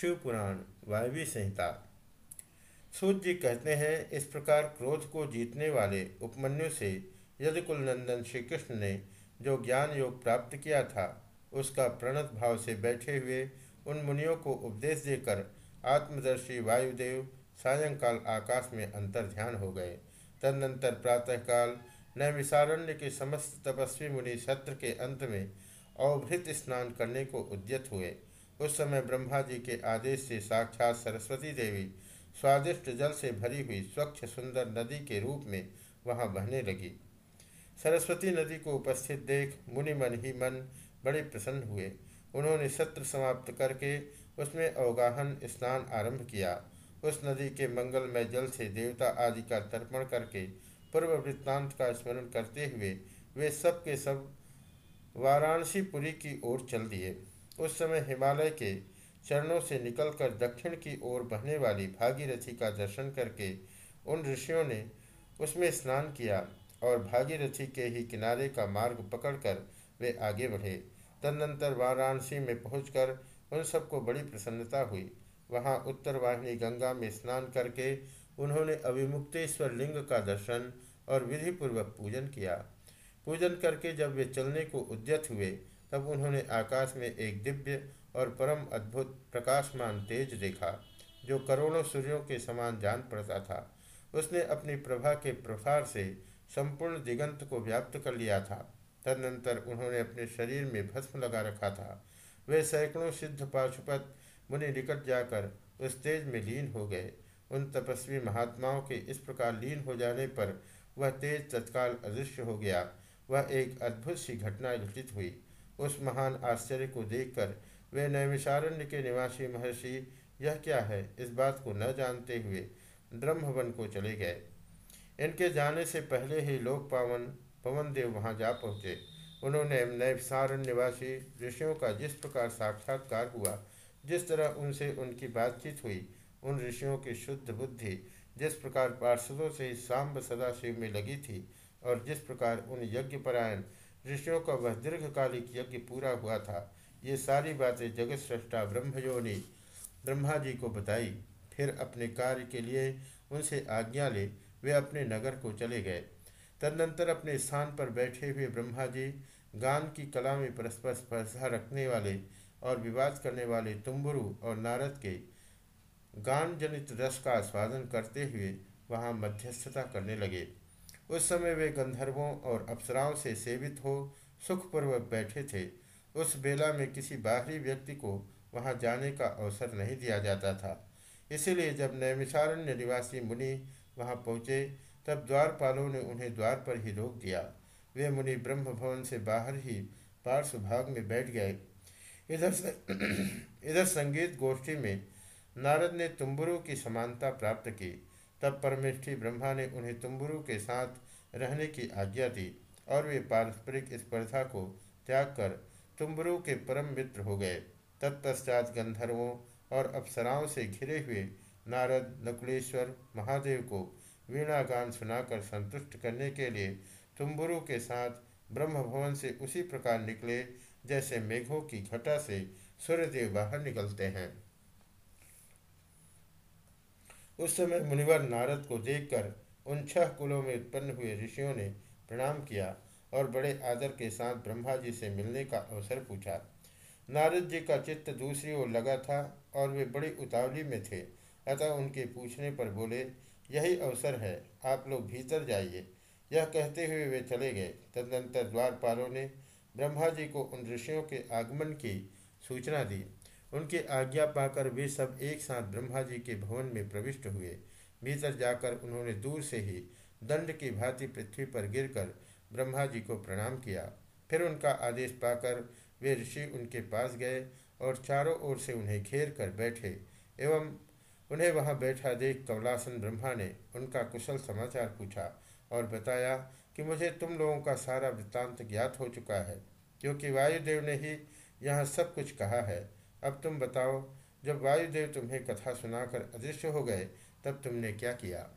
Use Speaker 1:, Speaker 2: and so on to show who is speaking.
Speaker 1: शिव पुराण वायवी संहिता। सूत जी कहते हैं, इस प्रकार क्रोध को जीतने वाले उपमन्यु से यदि कुलनंदन श्री कृष्ण ने जो ज्ञान योग प्राप्त किया था, उसका प्रणत भाव से बैठे हुए उन मुनियों को उपदेश देकर आत्मदर्शी वायुदेव सायंकाल आकाश में अंतर ध्यान हो गए। तदनंतर प्रातःकाल नैमिसारण्य के समस्त तपस्वी मुनि सत्र के अंत में अवभृत स्नान करने को उद्यत हुए। उस समय ब्रह्मा जी के आदेश से साक्षात सरस्वती देवी स्वादिष्ट जल से भरी हुई स्वच्छ सुंदर नदी के रूप में वहाँ बहने लगी। सरस्वती नदी को उपस्थित देख मुनि मन ही मन बड़े प्रसन्न हुए। उन्होंने सत्र समाप्त करके उसमें अवगाहन स्नान आरंभ किया। उस नदी के मंगलमय जल से देवता आदि का तर्पण करके पूर्व वृत्तांत का स्मरण करते हुए वे सब के सब वाराणसी पुरी की ओर चल दिए। उस समय हिमालय के चरणों से निकलकर दक्षिण की ओर बहने वाली भागीरथी का दर्शन करके उन ऋषियों ने उसमें स्नान किया और भागीरथी के ही किनारे का मार्ग पकड़कर वे आगे बढ़े। तदनंतर वाराणसी में पहुंचकर उन सबको बड़ी प्रसन्नता हुई। वहाँ उत्तर वाहिनी गंगा में स्नान करके उन्होंने अभिमुक्तेश्वर लिंग का दर्शन और विधिपूर्वक पूजन किया। पूजन करके जब वे चलने को उद्यत हुए तब उन्होंने आकाश में एक दिव्य और परम अद्भुत प्रकाशमान तेज देखा, जो करोड़ों सूर्यों के समान जान पड़ता था। उसने अपनी प्रभा के प्रसार से संपूर्ण दिगंत को व्याप्त कर लिया था। तदनंतर उन्होंने अपने शरीर में भस्म लगा रखा था। वे सैकड़ों सिद्ध पाशुपत मुनि निकट जाकर उस तेज में लीन हो गए। उन तपस्वी महात्माओं के इस प्रकार लीन हो जाने पर वह तेज तत्काल अदृश्य हो गया। वह एक अद्भुत सी घटना घटित हुई। उस महान आश्चर्य को देखकर वे नैमिषारण्य के निवासी महर्षि, यह क्या है? इस बात को न जानते हुए ब्रह्मवन को चले गए। इनके जाने से पहले ही लोक पावन पवन देव वहाँ जा पहुँचे। उन्होंने नैमिषारण्य निवासी ऋषियों का जिस प्रकार साक्षात्कार हुआ, जिस तरह उनसे उनकी बातचीत हुई, उन ऋषियों की शुद्ध बुद्धि जिस प्रकार पार्षदों से ही सांब सदाशिव में लगी थी और जिस प्रकार उन यज्ञपरायण ऋषियों का वह दीर्घकालिक यज्ञ पूरा हुआ था। ये सारी बातें जगत श्रेष्ठा ब्रह्मयोनि ब्रह्मा जी को बताई। फिर अपने कार्य के लिए उनसे आज्ञा ले, वे अपने नगर को चले गए। तदनंतर अपने स्थान पर बैठे हुए ब्रह्मा जी गान की कला में परस्पर स्पर्धा रखने वाले और विवाद करने वाले तुम्बुरु और नारद के गान जनित रस का आस्वादन करते हुए वहाँ मध्यस्थता करने लगे। उस समय वे गंधर्वों और अप्सराओं से सेवित हो सुखपूर्वक बैठे थे। उस बेला में किसी बाहरी व्यक्ति को वहाँ जाने का अवसर नहीं दिया जाता था। इसीलिए जब नैमिषारण्य निवासी मुनि वहाँ पहुँचे, तब द्वारपालों ने उन्हें द्वार पर ही रोक दिया। वे मुनि ब्रह्म भवन से बाहर ही पार्श्व भाग में बैठ गए। इधर इधर संगीत गोष्ठी में नारद ने तुम्बुरु की समानता प्राप्त की। तब परमेष्ठी ब्रह्मा ने उन्हें तुम्बुरु के साथ रहने की आज्ञा दी और वे पारस्परिक स्पर्धा को त्याग कर तुम्बुरु के परम मित्र हो गए। तत्पश्चात गंधर्वों और अप्सराओं से घिरे हुए नारद, नकुलेश्वर, महादेव को वीणा गान सुनाकर संतुष्ट करने के लिए तुम्बुरु के साथ ब्रह्म भवन से उसी प्रकार निकले जैसे मेघों की घटा से सूर्यदेव बाहर निकलते हैं। उस समय मुनिवर नारद को देखकर उन छह कुलों में उत्पन्न हुए ऋषियों ने प्रणाम किया और बड़े आदर के साथ ब्रह्मा जी से मिलने का अवसर पूछा। नारद जी का चित्त दूसरी ओर लगा था और वे बड़ी उतावली में थे, अतः उनके पूछने पर बोले, यही अवसर है, आप लोग भीतर जाइए। यह कहते हुए वे चले गए। तदनंतर द्वारपालों ने ब्रह्मा जी को उन ऋषियों के आगमन की सूचना दी। उनकी आज्ञा पाकर वे सब एक साथ ब्रह्मा जी के भवन में प्रविष्ट हुए। भीतर जाकर उन्होंने दूर से ही दंड की भांति पृथ्वी पर गिरकर ब्रह्मा जी को प्रणाम किया। फिर उनका आदेश पाकर वे ऋषि उनके पास गए और चारों ओर से उन्हें घेर कर बैठे एवं उन्हें वहाँ बैठा देख कमलासन ब्रह्मा ने उनका कुशल समाचार पूछा और बताया कि मुझे तुम लोगों का सारा वृत्तांत ज्ञात हो चुका है, क्योंकि वायुदेव ने ही यहाँ सब कुछ कहा है। अब तुम बताओ, जब वायुदेव तुम्हें कथा सुनाकर अदृश्य हो गए, तब तुमने क्या किया?